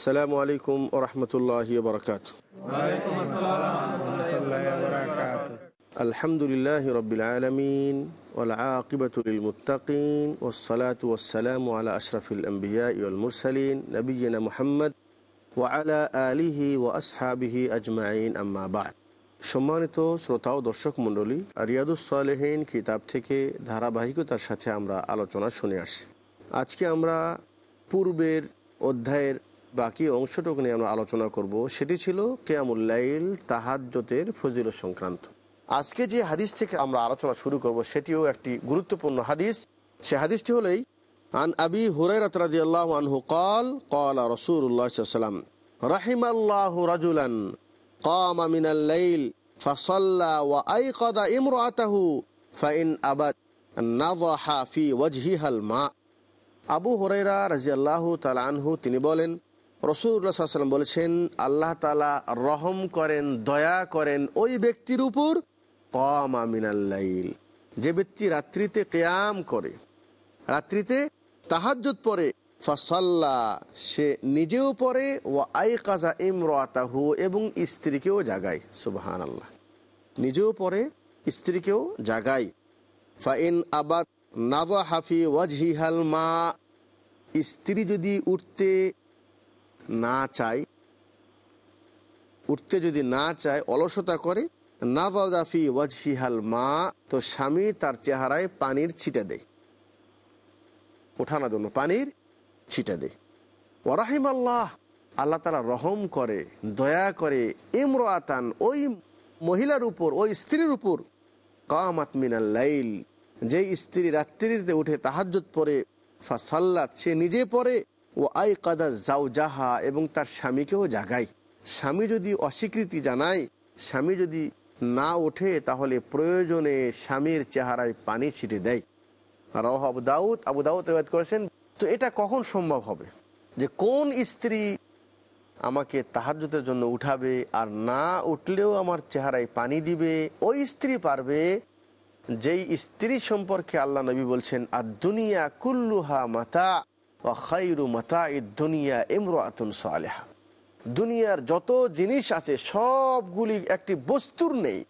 السلام عليكم ورحمة الله وبركاته الحمد لله رب العالمين والعاقبة للمتقين والصلاة والسلام على أشرف الأنبياء والمرسلين نبينا محمد وعلى آله وأصحابه أجمعين أما بعد সম্মানিত শ্রোতা ও দর্শক মণ্ডলী রিয়াদুস সালেহীন কিতাব থেকে ধারাবাহিকতার সাথে আমরা আলোচনা শুনে আসছি আজকে আমরা পূর্বের অধ্যায়ের বাকি অংশটুকু নিয়ে আমরা আলোচনা করব সেটি ছিল কেয়ামুল্লাইল তাহাজ্যতের ফজিল সংক্রান্ত আজকে যে হাদিস থেকে আমরা আলোচনা শুরু করব সেটিও একটি গুরুত্বপূর্ণ হাদিস সে হাদিসটি হলেই আন আবি হুরাইরাত রাদিয়াল্লাহু আনহু قال قال رسول الله صلى الله عليه وسلم رحم الله رجلا قام من الليل فصلى وأيقظ امرأته فإن أبت نضح في وجهها الماء আবু হরাইরা রাজিয়াল্লাহ তালানহু তিনি বলেন রসুল্লাহ সাল্লাম বলেছেন, আল্লাহ তালা রহম করেন, দয়া করেন ওই ব্যক্তির উপর কম আমিনাল্লাইল যে ব্যক্তি রাত্রিতে কেয়াম করে, রাত্রিতে তাহাজ্জুদ পরে ফসল্লা, সে নিজেও পড়ে ও আই কাজা ইমরাতাহু এবং স্ত্রীকেও জাগায় সুবাহান আল্লাহ নিজেও পড়ে, স্ত্রীকেও জাগায়। ফাইন আবাদ নাবা হাফি ওয়াজহিহাল মা, স্ত্রী যদি উঠতে না চায় উঠতে যদি না চায়, অলসতা করে না নাফি ওয়াজহিহাল মা, তো স্বামী তার চেহারায় পানির ছিটা দেয়। ওঠানোর জন্য পানির ছিটা দেয়। ওরাহিম আল্লাহ আল্লাহ তালা রহম করে, দয়া করে ইমর আতান ওই মহিলার উপর, ওই স্ত্রীর উপর, কামাত মিনাল লাইল যে স্ত্রী রাত্রিতে উঠে তাহাজ্জত পরে ফাসাল্লাত সে নিজে পড়ে ও আই কাদা যাও জাহা এবং তার স্বামীকেও জাগায় স্বামী যদি অস্বীকৃতি জানায়, স্বামী যদি না ওঠে, তাহলে প্রয়োজনে স্বামীর চেহারায় পানি ছিটে দেয়। রাহ আবু দাউদ আবু দাউদ রেবাদ করেছেন, তো এটা কখন সম্ভব হবে? যে কোন স্ত্রী আমাকে তাহাজ্যতের জন্য উঠাবে আর না উঠলেও আমার চেহারায় পানি দিবে? ওই স্ত্রী পারবে যেই স্ত্রী সম্পর্কে আল্লাহ নবী বলছেন আর দুনিয়া কুল্লুহা মাতা। দুনিয়া ইমরাতুন সালেহা। দুনিয়ার যত জিনিস আছে, সবগুলি একটি বস্তুর নেই।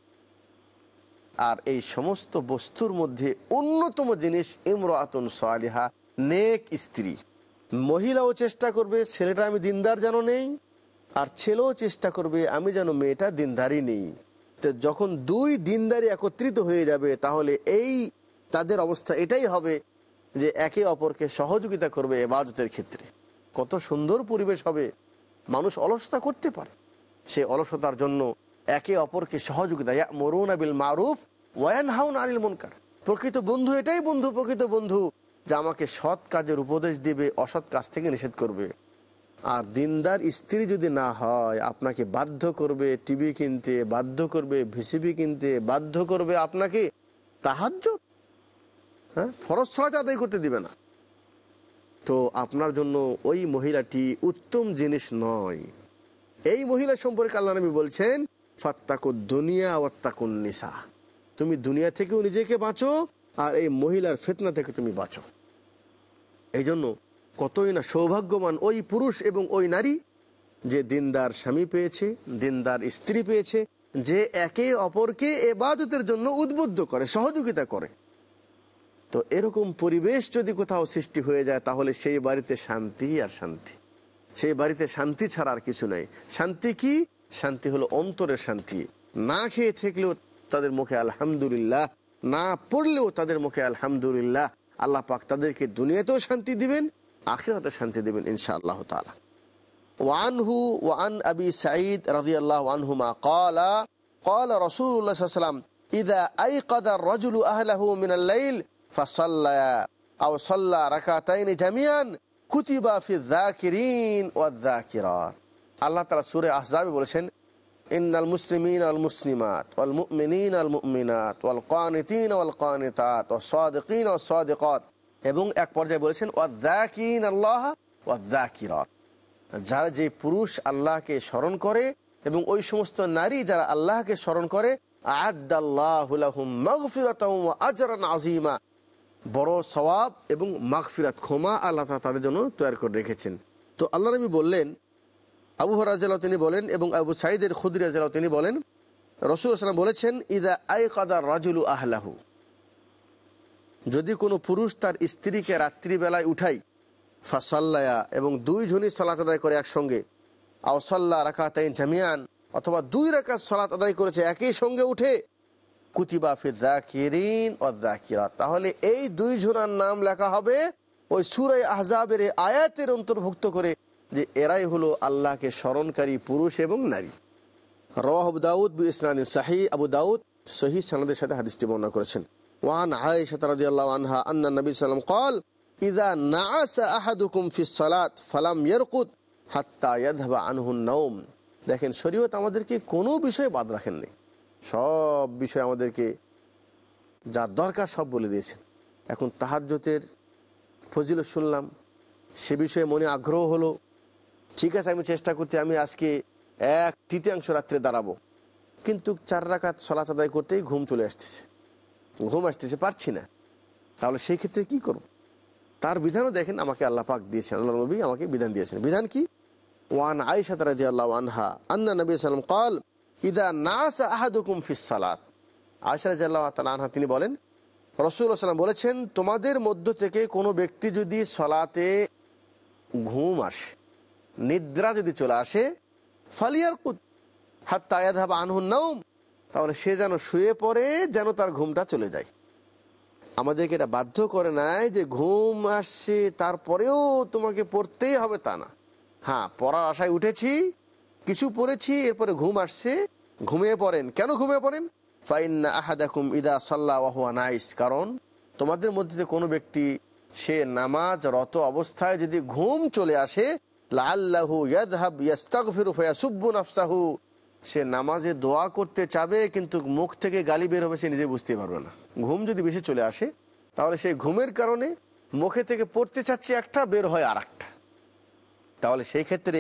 আর এই সমস্ত বস্তুর মধ্যে অন্যতম জিনিস ইমরাতুন সালেহা, নেক স্ত্রী। মহিলাও চেষ্টা করবে, ছেলেটা আমি দিনদার যেন নেই, আর ছেলেও চেষ্টা করবে, আমি যেন মেয়েটা দিনদারই নেই। তো যখন দুই দিনদারি একত্রিত হয়ে যাবে, তাহলে এই তাদের অবস্থা এটাই হবে যে একে অপরকে সহযোগিতা করবে এবাদতের ক্ষেত্রে। কত সুন্দর পরিবেশ হবে। মানুষ অলসতা করতে পারে। সে অলসতার জন্য একে অপরকে সহযোগিতা মরুন আবিল মারুফ ওয়ান হাউন আনিল মনকার। প্রকৃত বন্ধু এটাই বন্ধু, প্রকৃত বন্ধু যা আমাকে সৎ কাজের উপদেশ দিবে, অসৎ কাজ থেকে নিষেধ করবে। আর দিনদার স্ত্রী যদি না হয়, আপনাকে বাধ্য করবে টিভি কিনতে, বাধ্য করবে ভিসিবি কিনতে, বাধ্য করবে আপনাকে তাহার্য হ্যাঁ? ফরজ ছড়া আদায় করতে দিবে না। তো আপনার জন্য ওই মহিলাটি উত্তম জিনিস নয়। এই মহিলা সম্পর্কে আল্লাহ নবী বলছেন, ফাত্তাকু দুনিয়া ওয়াত্তাকুন নিসা। তুমি দুনিয়া থেকেও নিজেকে বাঁচো আর এই মহিলার ফেতনা থেকে তুমি বাঁচো। এই জন্য কতই না সৌভাগ্যবান ওই পুরুষ এবং ওই নারী যে দিনদার স্বামী পেয়েছে, দিনদার স্ত্রী পেয়েছে, যে একে অপরকে এবাদতের জন্য উদ্বুদ্ধ করে, সহযোগিতা করে। তো এরকম পরিবেশ যদি কোথাও সৃষ্টি হয়ে যায় তাহলে সেই বাড়িতে শান্তি আর শান্তি সেই বাড়িতে শান্তি ছাড়া আর কিছু নাই শান্তি কি শান্তি হলো অন্তরের শান্তি না খেয়ে থাকলেও তাদের মুখে আলহামদুলিল্লাহ না পড়লেও তাদের মুখে আলহামদুলিল্লাহ আল্লাহ পাক তাদেরকে দুনিয়াতেও শান্তি দিবেন আখিরাতে শান্তি দেবেন ইনশা আল্লাহ তালা ওয়ানহু ওয়ান আবি সাঈদ রাজি আল্লাহ আনহুমা কলা قال رسول الله صلى الله عليه وسلم إذا أيقظ الرجل أهله من الليل ফাসাল্লায়া আও সাল্লা রাকাতাইনি জামিয়ান কুতিবা ফি যাকিরিন ওয়াদ যাকিরাত। আল্লাহ তাআলা সূরা আহজাবে বলেছেন, ইন্নাল মুসলিমিন আল মুসলিমাত ওয়াল মুমিনিন আল মুমিনাত ওয়াল কানিতিন ওয়াল কানিতাত ওয়াস সাদিকিন ওয়াস সাদিকাত। এবং এক পর্যায়ে বলেছেন ওয়াদ যাকিন আল্লাহ ওয়াদ যাকিরাত। যারা যে পুরুষ আল্লাহকে স্মরণ করে এবং ওই সমস্ত নারী যারা আল্লাহকে স্মরণ করে আজরান আজিমা বড় সওয়াব এবং মাগফিরাত, ক্ষমা আল্লাহ তাআলা তাদের জন্য তৈরি করে রেখেছেন। তো আল্লাহ নবী বললেন, আবু হরাজাল তিনি বলেন এবং আবু সাইদের খুদ্ রাজাল তিনি বলেন রসুল আসলাম বলেছেন ইদা আই কাদার রাজুলু আহলাহু। যদি কোনো পুরুষ তার স্ত্রীকে রাত্রিবেলায় উঠাই ফাসাল্লায়া এবং দুই ঝুনি সলাত আদায় করে একসঙ্গে আওসাল্লা রাকাতাইন জামিয়ান অথবা দুই রাকাত সলাত আদায় করেছে একই সঙ্গে উঠে কুতিবা ফি জাকিরিন ও জাকিরাত তাহলে এই দুই ঝুনার নাম লেখা হবে ওই সুরাই আহজাবের এই আয়াতের অন্তর্ভুক্ত করে যে এরাই হলো আল্লাহকে স্মরণকারী পুরুষ এবং নারী রওয়াহ আবু দাউদ বি ইসনানি সাহি আবু দাউদ সহি সানাদের সাথে হাদিসটি বর্ণনা করেছেন ওয়ান আয়েশা রাদিয়াল্লাহু আনহা আন্না নবী সাল্লাম قال ইদা নাআস আহাদুকুম ফি সালাত ফালাম ইয়ারকুত হাত্তা ইয়াযহাবা আনহু নওম দেখেন শরীয়ত আমাদেরকে কোনো বিষয়ে বাদ রাখেননি সব বিষয় আমাদেরকে যা দরকার সব বলে দিয়েছেন। এখন তাহাজ্জতের ফজিলত শুনলাম, সে বিষয়ে মনে আগ্রহ হলো। ঠিক আছে, আমি চেষ্টা করতে, আমি আজকে এক তৃতীয়াংশ রাত্রে দাঁড়াবো। কিন্তু চার রাখাত সলাত আদায় করতেই ঘুম চলে আসতেছে। ঘুম আসতেছে, পারছি না। তাহলে সেই ক্ষেত্রে কি করব? তার বিধানও দেখেন, আমাকে আল্লাহ পাক দিয়েছেন। আল্লাহ নবী আমাকে বিধান দিয়েছেন। বিধান কি? ওয়ান আয়েশা রাজি আল্লাহ আনহা, আন্না নবী সাল্লাম কল ইদা নাস আহাদুকুম ফিস সালাত। আয়েশা রাজি আল্লাহ আনহা তিনি বলেন রসুল্লাহ সাল্লাম বলেছেন, তোমাদের মধ্য থেকে কোনো ব্যক্তি যদি সলাতে ঘুম আসে, নিদ্রা যদি চলে আসে ফালিয়ার কুত হাত তায়াদ হাব আনহুন নাউম তাহলে সে যেন শুয়ে পড়ে, যেন তার ঘুমটা চলে যায়। আমাদেরকে এটা বাধ্য করে নাই যে ঘুম আসছে, তারপরেও তোমাকে পড়তেই হবে তা না। হ্যাঁ পড়ার আশায় উঠেছি কিছু পড়েছি, এরপরে ঘুম আসছে। ঘুমিয়ে পড়েন। কেন ঘুমিয়ে পড়েন? ফাইন্না আহাদাকুম ইদা সাল্লাহ নাইস। কারণ তোমাদের মধ্যে কোনো ব্যক্তি, সে নামাজ রত অবস্থায় যদি ঘুম চলে আসে লাল্লাহু সে নামাজে দোয়া করতে চাবে, কিন্তু মুখ থেকে গালি বের হবে, সে নিজে বুঝতে পারবে না। ঘুম যদি বেশি চলে আসে, তাহলে সেই ঘুমের কারণে মুখে থেকে পড়তে চাচ্ছে একটা, বের হয় আর তাহলে সেই ক্ষেত্রে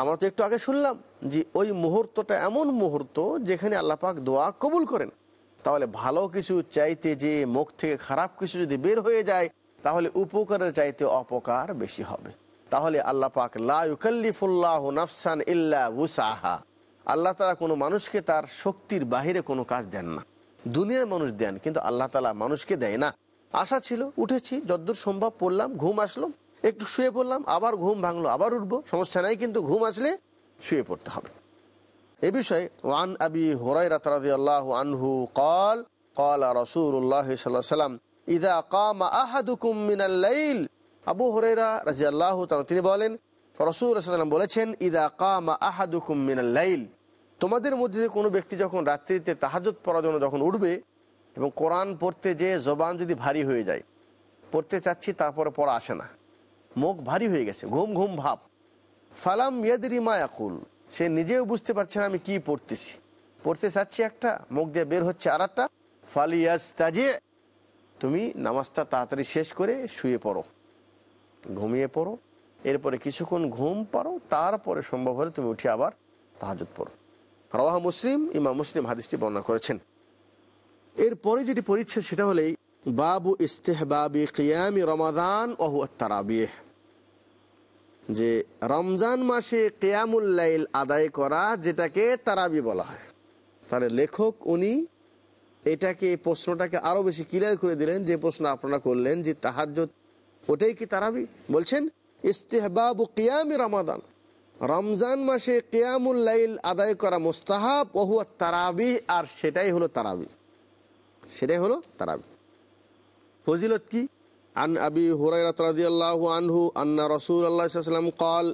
আমরা তো একটু আগে শুনলাম যে ওই মুহূর্তটা এমন মুহূর্ত যেখানে আল্লাপাক দোয়া কবুল করেন। তাহলে ভালো কিছু চাইতে যে মুখ থেকে খারাপ কিছু যদি বের হয়ে যায়, তাহলে উপকারের চাইতে অপকার বেশি হবে। তাহলে আল্লাহ পাক নাফসান ইল্লা উসাহা। আল্লাহ তালা কোনো মানুষকে তার শক্তির বাহিরে কোনো কাজ দেন না। দুনিয়ার মানুষ দেন, কিন্তু আল্লাহ তালা মানুষকে দেয় না। আশা ছিল, উঠেছি, যদ্দূর সম্ভব পড়লাম, ঘুম আসলো। একটু শুয়ে পড়লাম, আবার ঘুম ভাঙলো, আবার উঠবো, সমস্যা নাই, কিন্তু ঘুম আসলে শুয়ে পড়তে হবে। এ বিষয়ে ওয়ান আবি হরাই আল্লাহ আনহু কল কল রসুল্লাহ সাল্লাম, ইদা কাম আহাদুকুম মিনাল্লাইল আবু হরেরা রাজি আল্লাহ তিনি বলেন, রসুল সাল্লাম বলেছেন, ইদা কাম আহাদুকুম মিনাল্লাইল তোমাদের মধ্যে কোনো ব্যক্তি যখন রাত্রিতে তাহাজত পড়ার জন্য যখন উঠবে, এবং কোরআন পড়তে যে জবান যদি ভারী হয়ে যায়, পড়তে চাচ্ছি, তারপরে পড়া আসে না। মুখ ভারী হয়ে গেছে, ঘুম ঘুম ভাব। ফালাম ইয়াদি মায়াকুল সে নিজেও বুঝতে পারছে না আমি কি পড়তেছি। পড়তে চাচ্ছি একটা, মুখ দিয়ে বের হচ্ছে আর একটা ফালিয়াজ তাজে তুমি নামাজটা তাড়াতাড়ি শেষ করে শুয়ে পড়ো। ঘুমিয়ে পড়ো। এরপরে কিছুক্ষণ ঘুম পারো তারপরে সম্ভব হলে তুমি উঠে আবার তাহাজত পড়ো। রওয়াহ মুসলিম ইমা মুসলিম হাদিসটি বর্ণনা করেছেন। এরপরে যেটি পরিচ্ছেদ সেটা হলেই বাবু ইস্তেহবাবি কিয়ামি রমাদান ওহু তারাবিহ যে রমজান মাসে কেয়ামুল্লাইল আদায় করা যেটাকে তারাবি বলা হয়। তাহলে লেখক উনি এটাকে প্রশ্নটাকে আরও বেশি ক্লিয়ার করে দিলেন, যে প্রশ্ন আপনারা করলেন যে তাহাজ্জত ওটাই কি তারাবি? বলছেন, ইস্তেহবাবু কিয়ামি রমাদান। রমজান মাসে কেয়ামুল্লাইল আদায় করা মুস্তাহাব, ওহু তারাবি আর সেটাই হলো তারাবি। সেটাই হলো তারাবি। ফজিলত কি عن أبي هريرة رضي الله عنه أن رسول الله صلى الله عليه وسلم قال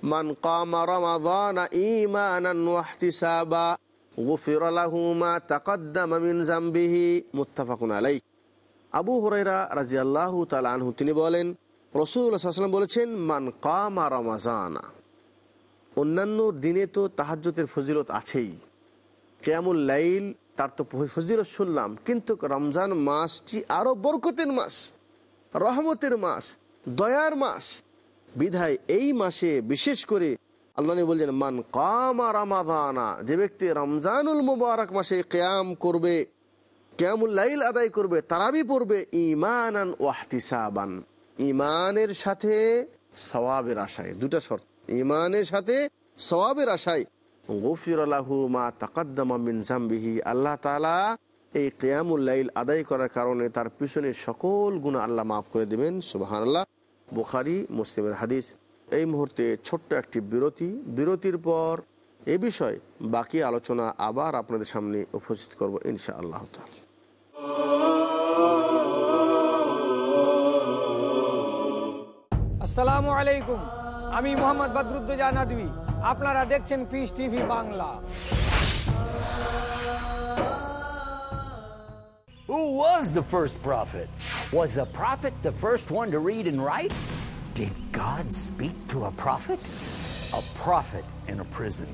من قام رمضان إيمانا واحتسابا غفر له ما تقدم من ذنبه متفق عليه আবু হরাইরা রাজি আল্লাহ আনহু তিনি বলেন রসুল্লাহাম বলেছেন মান কামা রমাজানা অন্যান্য দিনে তো তাহাজ্যতের ফজিলত আছেই কেয়ামুল লাইল তার তো ফজিলত শুনলাম, কিন্তু রমজান মাসটি আরও বরকতের মাস, রহমতের মাস, দয়ার মাস। বিধায় এই মাসে বিশেষ করে আল্লাহ বলছেন মান কামা রামাদানা যে ব্যক্তি রমজানুল মুবারক মাসে কেয়াম করবে লাইল আদায় করবে, তারাবি পড়বে ইমানান ওয়াহতিসাবান ইমানের সাথে সওয়াবের আশায়, দুটা শর্ত। ইমানের সাথে সওয়াবের আশায় গফির আলাহু মা তাকাদ্দামা মিন জাম্বিহি। আল্লাহ তাআলা এই লাইল আদায় করার কারণে তার পিছনে সকল গুণ আল্লাহ মাফ করে দেবেন। সুবহানাল্লাহ। বুখারি, মুসলিমের হাদিস। এই মুহূর্তে ছোট্ট একটি বিরতি। বিরতির পর এ বিষয়ে বাকি আলোচনা আবার আপনাদের সামনে উপস্থিত করব ইনশা আল্লাহ তাআলা। আসসালামু আলাইকুম। আমি মোহাম্মদ বদরুদ্দোজা নদী আপনারা দেখছেন Peace TV Bangla Who was the first prophet? Was a prophet the first one to read and write? Did God speak to a prophet? A prophet in a prison.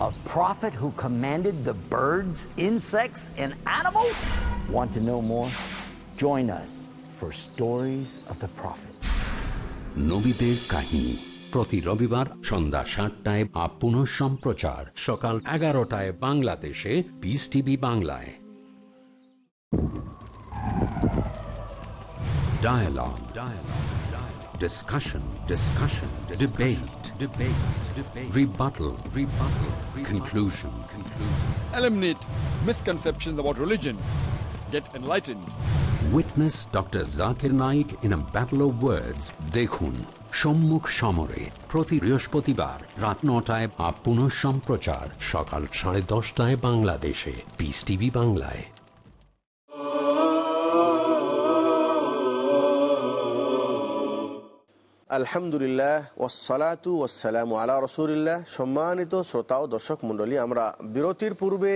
A prophet who commanded the birds, insects, and animals? Want to know more? Join us for Stories of the Prophet. নবীদের কাহিনী প্রতি রবিবার সন্ধ্যা সাতটায় up পুনঃ সম্প্রচার সকাল এগারোটায় বাংলাদেশে পিস টিভি বাংলায় Dialogue. Dialogue. Dialogue. Discussion. Discussion. Debate. Debate. Debate. Rebuttal. Rebuttal. Conclusion. Conclusion. Eliminate misconceptions about religion. Get enlightened. Witness Dr. Zakir Naik in a battle of words. দেখুন সম্মুখ সমরে প্রতি বৃহস্পতিবার রাত নটায় আপ পুনঃ সম্প্রচার সকাল সাড়ে দশটায় বাংলাদেশে। পিস টিভি বাংলায়। আলহামদুলিল্লাহ ওসালাতু ওসালাম আলা রসুলিল্লাহ। সম্মানিত শ্রোতা ও দর্শক মণ্ডলী, আমরা বিরতির পূর্বে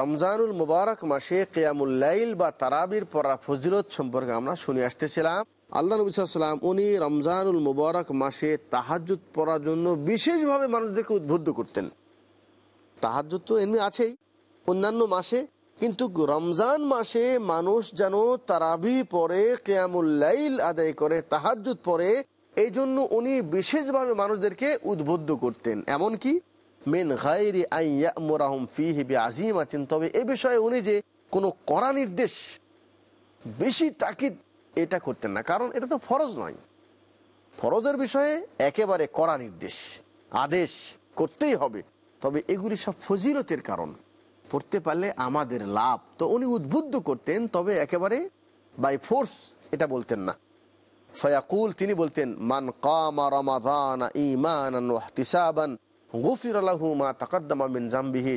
রমজানুল মুবারক মাসে কেয়ামুল্লাইল বা তারাবির পড়া ফজিলত সম্পর্কে আমরা শুনে আসতেছিলাম। আল্লাহ নবী সাল্লাম উনি রমজানুল মুবারক মাসে তাহাজুদ পড়ার জন্য বিশেষভাবে মানুষদেরকে উদ্বুদ্ধ করতেন। তাহাজুদ তো এমনি আছেই, অন্যান্য মাসে, কিন্তু রমজান মাসে মানুষ যেন তারাবি পরে কেয়ামুল্লাইল আদায় করে তাহাজুদ পরে এই জন্য উনি বিশেষভাবে মানুষদেরকে উদ্বুদ্ধ করতেন। এমনকি, মেন গাইরি আইয়ামরাহম ফি হিবি আজিম আছেন তবে এ বিষয়ে উনি যে কোনো কড়া নির্দেশ, বেশি তাকিদ এটা করতেন না। কারণ এটা তো ফরজ নয়। ফরজের বিষয়ে একেবারে কড়া নির্দেশ, আদেশ করতেই হবে। তবে এগুলি সব ফজিলতের কারণ। পড়তে পারলে আমাদের লাভ। তো উনি উদ্বুদ্ধ করতেন, তবে একেবারে বাই ফোর্স এটা বলতেন না। ফয়াকুল, তিনি বলতেন, মান কামা রমাদান ইমানান গুফির আলাহু মা তাকাদ্দামা মিন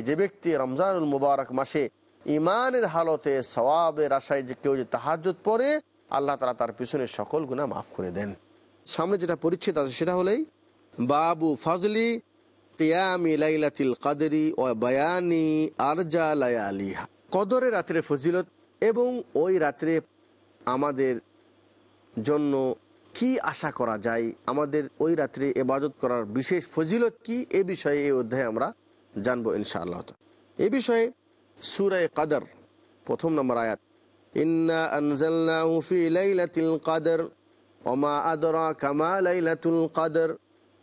যে ব্যক্তি রমজানুল মুবারক মাসে ইমানের হালতে সওয়াবের আশায় যে কেউ যে তাহাজ্জুদ পড়ে আল্লাহ তাআলা তার পিছনে সকল গুনাহ মাফ করে দেন। সামনে যেটা পরিচ্ছেদ আছে সেটা হলেই, বাবু ফজলি কিয়ামি লাইলাতিল কাদরি ও বায়ানি আরজা লায়ালিহা। কদরে রাত্রে ফজিলত এবং ওই রাত্রে আমাদের জন্য কি আশা করা যায়, আমাদের ওই রাত্রে এবাদত করার বিশেষ ফজিলত কি, এ বিষয়ে এই অধ্যায়ে আমরা জানব ইনশাআল্লাহ। এ বিষয়ে সুরায় কাদার, প্রথম নম্বর আয়াত। ইন্না আনজালনাহু ফি লাইলাতিল কাদর ওমা আদরা কামা লাইলাতুল কাদর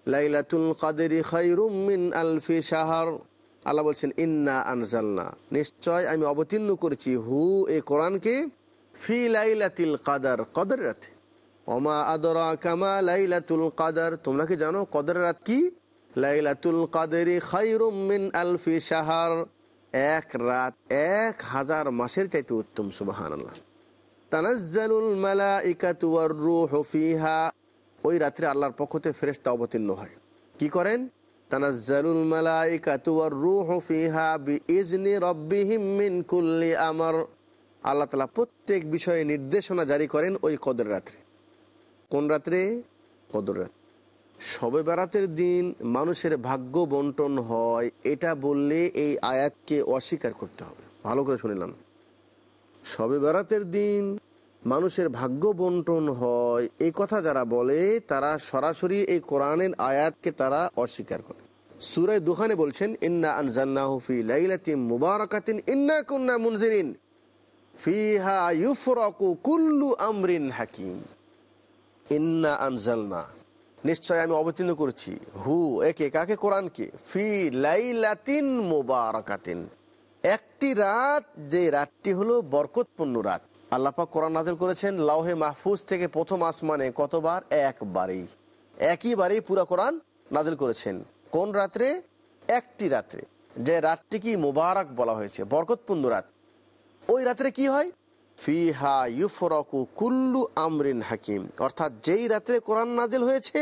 লাইলাতুল কাদেরি খাইরুম মিন আলফি শাহর আল্লাহ বলছেন ইন্না আনজালনা নিশ্চয় আমি অবতীর্ণ করেছি। হু এ কোরআনকে ফি লাইলাতিল কাদার কদর রাতে। ওমা আদরা কামা লাইলাতুল কাদার তোমরা কি জানো? কদর রাত কি? লাইলাতুল কাদেরি খাইরুম মিন আলফি শাহর এক রাত, এক হাজার মাসের চাইতে উত্তম সুবাহান আল্লাহ ফিহা। ওই রাত্রে আল্লাহর পক্ষতে ফেরেশতা অবতীর্ণ হয়। কি করেন? ফিহা বিইজনি রাব্বিহিম মিন কুল্লি আমর। আল্লাহ প্রত্যেক বিষয়ে নির্দেশনা জারি করেন ওই কদর রাত্রে। কোন রাত্রে? কদর রাত সবে বেড়াতের দিন মানুষের ভাগ্য বন্টন হয়, এটা বললে এই আয়াতকে অস্বীকার করতে হবে। ভালো করে শুনিলাম সবে বেড়াতের দিন মানুষের ভাগ্য বন্টন হয় এই কথা যারা বলে, তারা সরাসরি এই কোরআনের আয়াতকে তারা অস্বীকার করে। সুরায় দুখানে বলছেন, ইন্না আনজান্নাহু ফি লাইলাতিন মুবারাকাতিন, ইন্না কুন্না মুনজিরিন, ফিহা ইউফরাকু কুল্লু আমরিন হাকিম। ইন্না আনজালনা। নিশ্চয় আমি অবতীর্ণ করেছি। হু, একে, কাকে? কোরআনকে। ফি লাইলাতিন মুবারাকাতিন। একটি রাত, যে রাতটি হলো বরকতপূর্ণ রাত। আল্লাপাক কোরআন নাজল করেছেন, লাউহে মাহফুজ থেকে প্রথম আসমানে কতবার? একবারেই। একইবারেই পুরা কোরআন নাজল করেছেন। কোন রাত্রে? একটি রাত্রে। যে রাতটি কি মোবারক বলা হয়েছে, বরকতপূর্ণ রাত। ওই রাত্রে কি হয়? ফিহা ইউফরকু কুল্লু আমরিন হাকিম। অর্থাৎ যেই রাত্রে কোরআন নাজিল হয়েছে,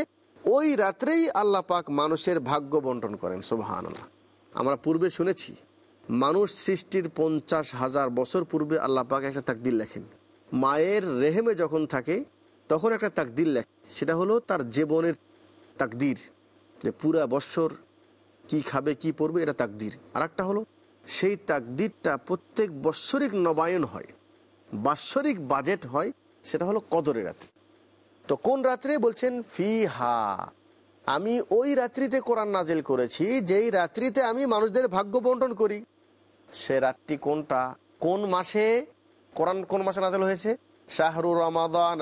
ওই রাত্রেই আল্লাহ পাক মানুষের ভাগ্য বন্টন করেন সুবহান আমরা পূর্বে শুনেছি, মানুষ সৃষ্টির পঞ্চাশ হাজার বছর পূর্বে আল্লাহ পাক একটা তাকদিল লেখেন। মায়ের রেহেমে যখন থাকে, তখন একটা তাকদিল লেখে। সেটা হলো তার জীবনের তাকদির, যে পুরা বৎসর কি খাবে, কি পড়বে এটা তাকদির। আর একটা হলো, সেই তাকদিরটা প্রত্যেক বৎসরিক নবায়ন হয়। বাৎসরিক বাজেট হয়, সেটা হলো কদরের রাত্রে। তো কোন রাত্রে? বলছেন ফি হা আমি ওই রাত্রিতে কোরআন নাজেল করেছি, যেই রাত্রিতে আমি মানুষদের ভাগ্য বন্টন করি। সে রাতটি কোনটা? কোন মাসে? কোরআন কোন মাসে নাজেল হয়েছে? শাহরু রমাদান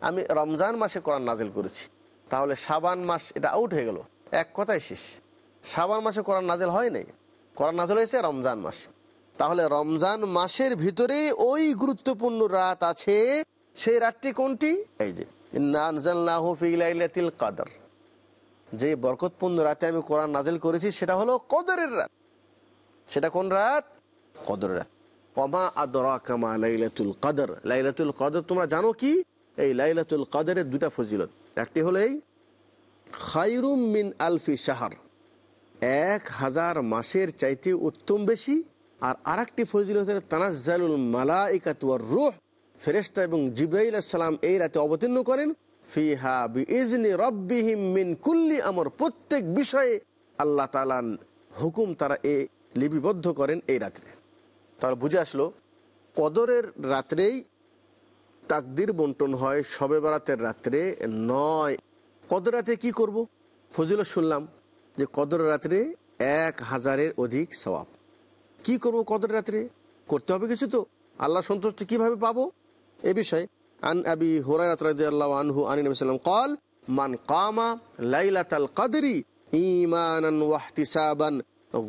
আমি রমজান মাসে কোরআন নাজিল করেছি। তাহলে সাবান মাস, এটা আউট হয়ে গেল। এক কথায় শেষ। সাবান মাসে কোরআন নাজেল হয় নাই। কোরআন নাজেল হয়েছে রমজান মাসে। তাহলে রমজান মাসের ভিতরে ওই গুরুত্বপূর্ণ রাত আছে। সেই রাতটি কোনটি? এই যে ফি যে বরকতপূর্ণ রাতে আমি কোরআন নাজিল করেছি, সেটা হলো কদরের রাত। সেটা কোন রাত? কদরের রাত। অমা আদরা কামা লাইলাতুল কদর। লাইলাতুল কদর তোমরা জানো কি? এই লাইলাতুল কদরের দুটা ফজিলত। একটি হলো এই, খাইরুম মিন আলফি শাহর। এক হাজার মাসের চাইতে উত্তম বেশি। আর আরেকটি ফজিলত হলো তানাজ্জালুল মালাইকাতুয়ার রুহ। ফেরেশতা এবং জিব্রাইল সালাম এই রাতে অবতীর্ণ করেন। ফিহা বিইজনি রব্বিহিম মিন কুল্লি আমর। প্রত্যেক বিষয়ে আল্লাহ তালান হুকুম তারা এ লিপিবদ্ধ করেন এই রাত্রে। তাহলে বুঝে আসলো, কদরের রাত্রেই তাকদির বন্টন হয়, শবে বরাতের রাত্রে নয়। কদর রাতে কী করব? ফজিল শুনলাম যে কদর রাত্রে এক হাজারের অধিক সওয়াব। কি করব কদর রাত্রে করতে হবে কিছু তো আল্লাহ সন্তুষ্ট কিভাবে পাবো এ বিষয়ে আন আবি হুরায়রাত রাদিয়াল্লাহু আনহু আনি নবী সাল্লাম قال মান কামা লাইলাতাল কদরি ঈমানান ওয়া ইহতিসাবান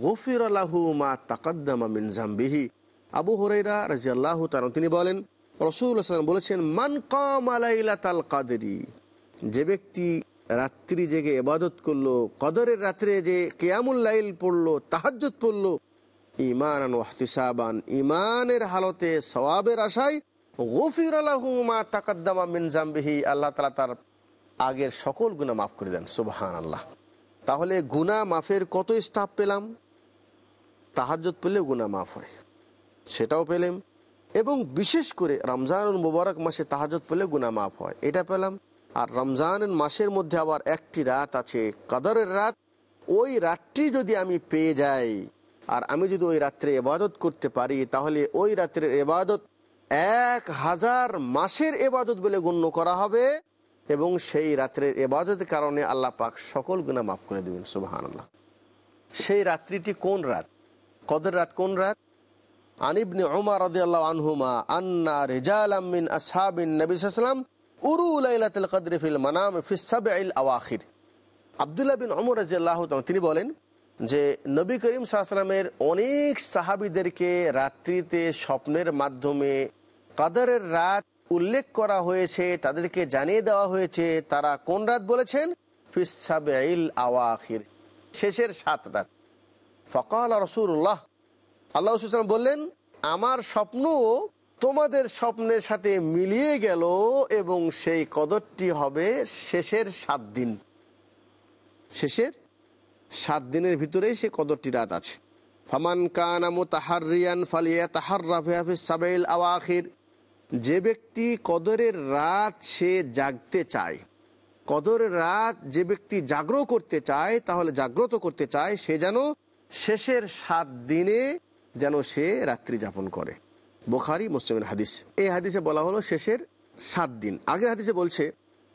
গুফির লাহু মা তাকদ্দামা মিন জামবিহি আবু হুরায়রা রাদিয়াল্লাহু তাআলা তিনি বলেন রাসূলুল্লাহ সাল্লাল্লাহু বলেছেন মান কামা লাইলাতাল কদরি যে ব্যক্তি রাত্রি জেগে ইবাদত করলো কদরের রাত্রে যে কিয়ামুল লাইল পড়লো তাহাজ্জুদ পড়লো ইমান ওয়াহতিসাবান ইমানের হালতে সওয়াবের আশায় গফির আলাহু মা তাকাদ্দামা মিন আল্লাহ তালা তার আগের সকল গুনাহ মাফ করে দেন। সুবহান আল্লাহ তাহলে গুনাহ মাফের কত স্টাফ পেলাম? তাহাজ্জুদ পেলে গুনাহ মাফ হয়। সেটাও পেলাম। এবং বিশেষ করে রমজানুল মুবারক মাসে তাহাজত পেলে গুনাহ মাফ হয়। এটা পেলাম। আর রমজানের মাসের মধ্যে আবার একটি রাত আছে, কাদরের রাত। ওই রাতটি যদি আমি পেয়ে যাই আর আমি যদি ওই রাত্রে এবাদত করতে পারি, তাহলে ওই রাত্রের এবাদত এক হাজার মাসের এবাদত বলে গণ্য করা হবে এবং সেই রাত্রের এবাদতের কারণে আল্লাহ পাক সকল গুণা মাফ করে দেবেন সুবাহান আল্লাহ সেই রাত্রিটি কোন রাত? কদের রাত কোন রাত? আনিবনে ওমর রাদিয়াল্লাহু আনহুমা, আন্না রিজালাম মিন আসহাবিন নবী সাল্লাল্লাহু উরু লাইলাতুল কদর ফিল মানাম ফি সাবঈল আওয়াখির। আব্দুল্লাহ বিন ওমর রাদিয়াল্লাহু তাআলা তিনি বলেন যে নবী করিম সাল্লামের অনেক সাহাবিদেরকে রাত্রিতে স্বপ্নের মাধ্যমে কাদরের রাত উল্লেখ করা হয়েছে, তাদেরকে জানিয়ে দেওয়া হয়েছে, তারা কোন রাত বলেছেন? আওয়াখির, শেষের সাত রাত। ফকাল রসুল্লাহ আল্লাহ রসুলাম বললেন, আমার স্বপ্ন তোমাদের স্বপ্নের সাথে মিলিয়ে গেল এবং সেই কদরটি হবে শেষের সাত দিন। শেষের সাত দিনের ভিতরেই সে কদরটি রাত আছে। ফামান কানামু তাহারিয়ান ফালিয়া তাহার রাফে সাবেল আওয়াখির। যে ব্যক্তি কদরের রাত সে জাগতে চায়, কদরের রাত যে ব্যক্তি জাগ্রত করতে চায়, তাহলে জাগ্রত করতে চায়, সে যেন শেষের সাত দিনে যেন সে রাত্রি যাপন করে। বোখারি, মুসলিমের হাদিস। এই হাদিসে বলা হলো শেষের সাত দিন। আগের হাদিসে বলছে,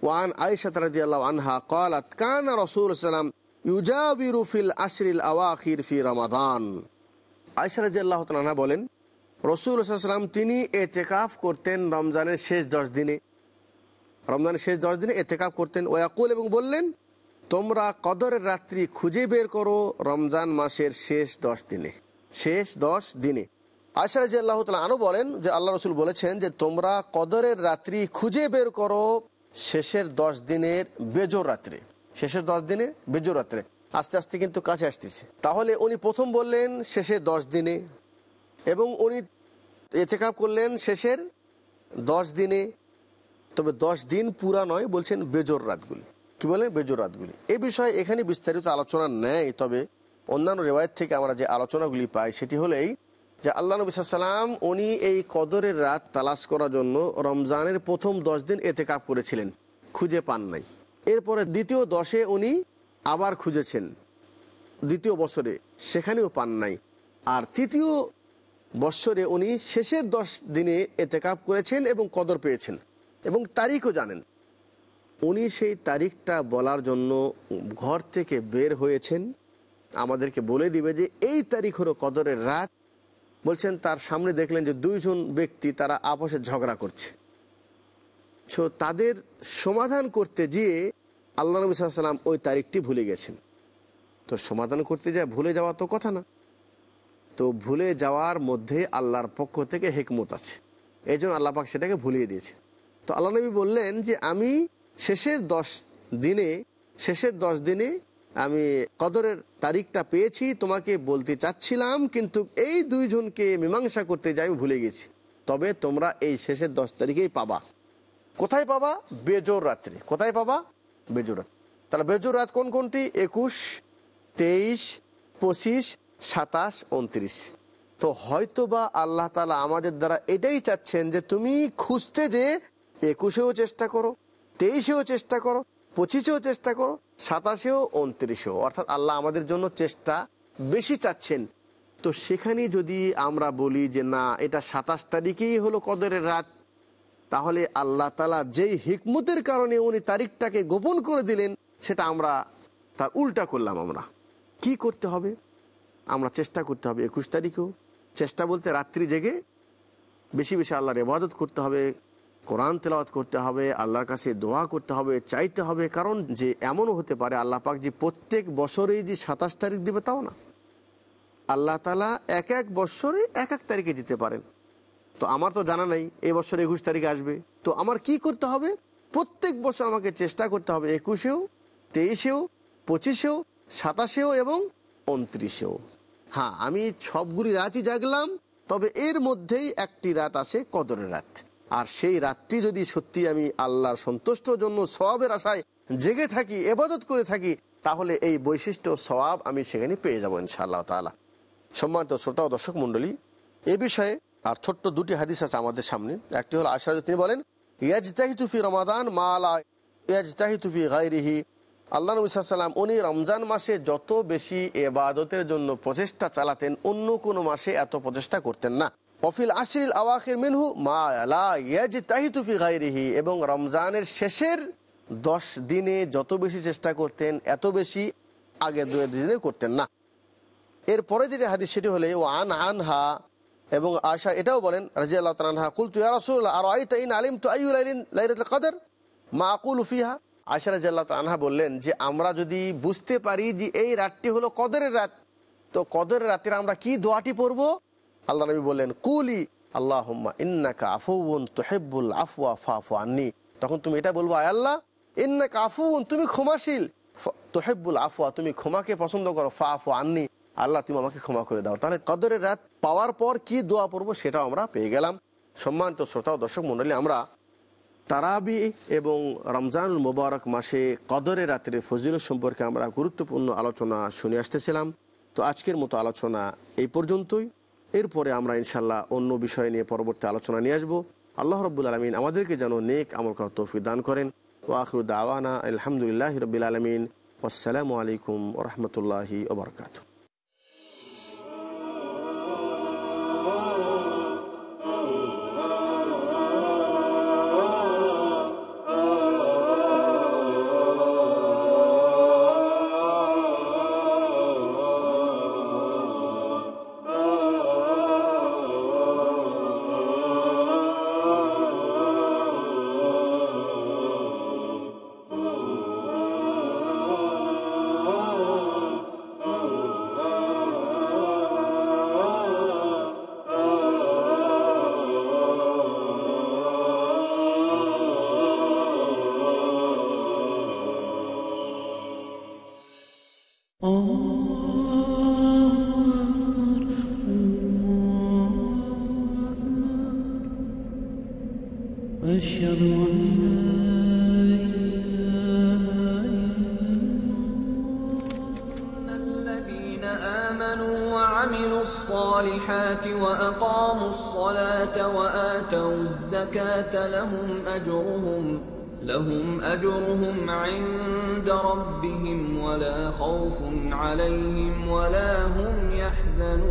ওয়ান আয়েশা রাজিয়াল আনহা ক্বালাত কানা রসুল সালাম ইউজাবিরু ফিল আশরিল আওয়াখির ফি রমাদান। আয়েশা রাদিয়াল্লাহু তাআলা বলেন, রসুল সাল্লাম তিনি এতেকাফ করতেন রমজানের শেষ দশ দিনে। রমজানের শেষ দশ দিনে এতেকাফ করতেন। ওয়াকুল এবং বললেন, তোমরা কদরের রাত্রি খুঁজে বের করো রমজান মাসের শেষ দশ দিনে। শেষ দশ দিনে। আয়সা রাজি আল্লাহ তালা আরও বলেন যে, আল্লাহ রসুল বলেছেন যে, তোমরা কদরের রাত্রি খুঁজে বের করো শেষের দশ দিনের বেজোর রাত্রে। শেষের দশ দিনে রাত্রে আস্তে আস্তে কিন্তু কাছে আসতেছে। তাহলে উনি প্রথম বললেন শেষের দশ দিনে এবং উনি এতেকাপ করলেন শেষের দশ দিনে। তবে দশ দিন পুরা নয়, বলছেন বেজোর রাতগুলি। কি বলেন? বেজোর রাতগুলি। এ বিষয়ে এখানে বিস্তারিত আলোচনা নেয় তবে অন্যান্য রেওয়ায়ত থেকে আমরা যে আলোচনাগুলি পাই সেটি হলেই যে আল্লাহ নবী সাল্লাম উনি এই কদরের রাত তালাশ করার জন্য রমজানের প্রথম দশ দিন এতে কাপ করেছিলেন। খুঁজে পান নাই। এরপরে দ্বিতীয় দশে উনি আবার খুঁজেছেন। দ্বিতীয় বছরে সেখানেও পান নাই। আর তৃতীয় বৎসরে উনি শেষের দশ দিনে এতেকাপ করেছেন এবং কদর পেয়েছেন এবং তারিখও জানেন। উনি সেই তারিখটা বলার জন্য ঘর থেকে বের হয়েছেন। আমাদেরকে বলে দিবে যে এই তারিখ হলো কদরের রাত। বলছেন, তার সামনে দেখলেন যে দুইজন ব্যক্তি তারা আপসে ঝগড়া করছে। সো তাদের সমাধান করতে গিয়ে আল্লাহ নবী সাল্লাম ওই তারিখটি ভুলে গেছেন। তো সমাধান করতে যায়, ভুলে যাওয়া তো কথা না। তো ভুলে যাওয়ার মধ্যে আল্লাহর পক্ষ থেকে হেকমত আছে। এই জন্য আল্লাহ পাক সেটাকে ভুলিয়ে দিয়েছে। তো আল্লাহ নবী বললেন যে, আমি শেষের দশ দিনে, শেষের দশ দিনে আমি কদরের তারিখটা পেয়েছি, তোমাকে বলতে চাচ্ছিলাম, কিন্তু এই দুইজনকে মীমাংসা করতে যাই, আমি ভুলে গেছি। তবে তোমরা এই শেষের দশ তারিখেই পাবা। কোথায় পাবা? বেজোর রাত্রি। কোথায় পাবা? বেজোর রাত তাহলে বেজোর রাত কোন কোনটি? একুশ, তেইশ, পঁচিশ, সাতাশ, উনত্রিশ। তো হয়তো বা আল্লাহ তালা আমাদের দ্বারা এটাই চাচ্ছেন যে তুমি খুঁজতে যে একুশেও চেষ্টা করো, তেইশেও চেষ্টা করো, পঁচিশেও চেষ্টা করো, সাতাশেও, উনত্রিশেও। অর্থাৎ আল্লাহ আমাদের জন্য চেষ্টা বেশি চাচ্ছেন। তো সেখানে যদি আমরা বলি যে না, এটা সাতাশ তারিখেই হলো কদরের রাত তাহলে আল্লাহ তালা যেই হিকমতের কারণে উনি তারিখটাকে গোপন করে দিলেন, সেটা আমরা তার উল্টা করলাম আমরা। কি করতে হবে? আমরা চেষ্টা করতে হবে একুশ তারিখেও। চেষ্টা বলতে রাত্রি জেগে বেশি বেশি আল্লাহর ইবাদত করতে হবে, কোরআন তেলাওয়াত করতে হবে, আল্লাহর কাছে দোয়া করতে হবে, চাইতে হবে। কারণ যে এমনও হতে পারে, আল্লাহ পাক যে প্রত্যেক বছরেই যে সাতাশ তারিখ দিবে তাও না। আল্লাহ তালা এক এক বছরে এক এক তারিখে দিতে পারেন। তো আমার তো জানা নাই, এই বছর একুশ তারিখ আসবে। তো আমার কি করতে হবে? প্রত্যেক বছর আমাকে চেষ্টা করতে হবে একুশেও, তেইশেও, পঁচিশেও, সাতাশেও এবং উনত্রিশেও। হ্যাঁ আমি সবগুলি রাতই জাগলাম, তবে এর মধ্যেই একটি রাত আছে কদরের রাত। আর সেই রাতটি যদি সত্যি আমি আল্লাহর সন্তুষ্টর জন্য সবাবের আশায় জেগে থাকি এবাদত করে থাকি, তাহলে এই বৈশিষ্ট্য সবাব আমি সেখানে পেয়ে যাব ইনশাআল্লাহ তালা সম্মানিত শ্রোতা ও দর্শক মণ্ডলী, এ বিষয়ে আর ছোট্ট দুটি হাদিস আছে আমাদের সামনে। একটি হলো আশা তিনি বলেন ইয়াজতাহিতুফি রমাদান মালা ইয়াজতাহিতুফি গাইরিহি আল্লাহ নবী উনি রমজান মাসে যত বেশি এবাদতের জন্য প্রচেষ্টা চালাতেন, অন্য কোনো মাসে এত প্রচেষ্টা করতেন না। অফিল আশরিল আওয়াখির মিনহু মা আলা ইয়াজতাহিতুফি গাইরিহি এবং রমজানের শেষের দশ দিনে যত বেশি চেষ্টা করতেন, এত বেশি আগে দু দিনে করতেন না। এরপরে যেটি হাদিস, সেটি হলে ও আন আনহা এবং আশা এটাও বলেন রাজি আল্লাহ তালহা কুল তু রাসুল আর কদর? মা আকুল ফিহা। আশা রাজি আল্লাহ তালহা বললেন যে, আমরা যদি বুঝতে পারি যে এই রাতটি হলো কদরের রাত, তো কদরের রাতের আমরা কি দোয়াটি পড়ব? আল্লাহ নবী বললেন, কুলি আল্লাহ ইন্নাকা আফুন তোহেবুল আফুয়া ফাফু আন্নি। তখন তুমি এটা বলব, আয় আল্লাহ, ইন্নাকা আফুন তুমি ক্ষমাশীল। তোহেবুল আফুয়া তুমি ক্ষমাকে পছন্দ করো ফা আফু আন্নি। আল্লাহ তুমি আমাকে ক্ষমা করে দাও। তাহলে কদরের রাত পাওয়ার পর কি দোয়া পড়ব সেটাও আমরা পেয়ে গেলাম। সম্মানিত শ্রোতা ও দর্শক মন্ডলী, আমরা তারাবি এবং রমজানুল মুবারক মাসে কদরের রাত্রে ফজিল সম্পর্কে আমরা গুরুত্বপূর্ণ আলোচনা শুনে আসতেছিলাম। তো আজকের মতো আলোচনা এই পর্যন্তই। এরপরে আমরা ইনশাল্লাহ অন্য বিষয় নিয়ে পরবর্তী আলোচনা নিয়ে আসব। আল্লাহ রব্বুল আলমিন আমাদেরকে যেন নেক আমল করার তৌফিক দান করেন। ওয়াখরুদ আওয়ানা আলহামদুলিল্লাহ রবিল আলমিন। আসসালামু আলাইকুম রহমতুল্লাহি ওবরকাতু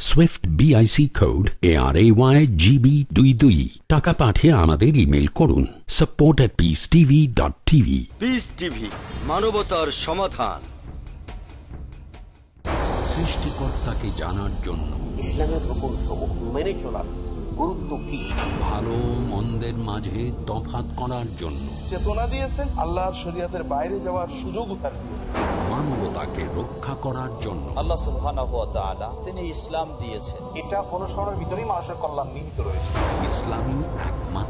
swift BIC code A R A Y GB দুই দুই টাকা পাঠিয়ে আমাদের ইমেল করুন support at peace TV dot TV peace TV মানবতার সমাধান সৃষ্টিকর্তাকে জানার জন্য ইসলামের প্রকল্প সমূহ মেনে চলার গুরুত্ব কি? ভালো মন্দের মাঝে তফাত করার জন্য। চেতনা দিয়েছেন আল্লাহর শরীয়তের বাইরে যাওয়ার সুযোগ তার দিয়েছেন। মানবতাকে রক্ষা করার জন্য। আল্লাহ সুবহানাহু ওয়া তাআলা তিনি ইসলাম দিয়েছেন। এটা অনুসরণের ভিতরেই মানুষের কল্যাণ নিহিত রয়েছে। ইসলামী একমাত্র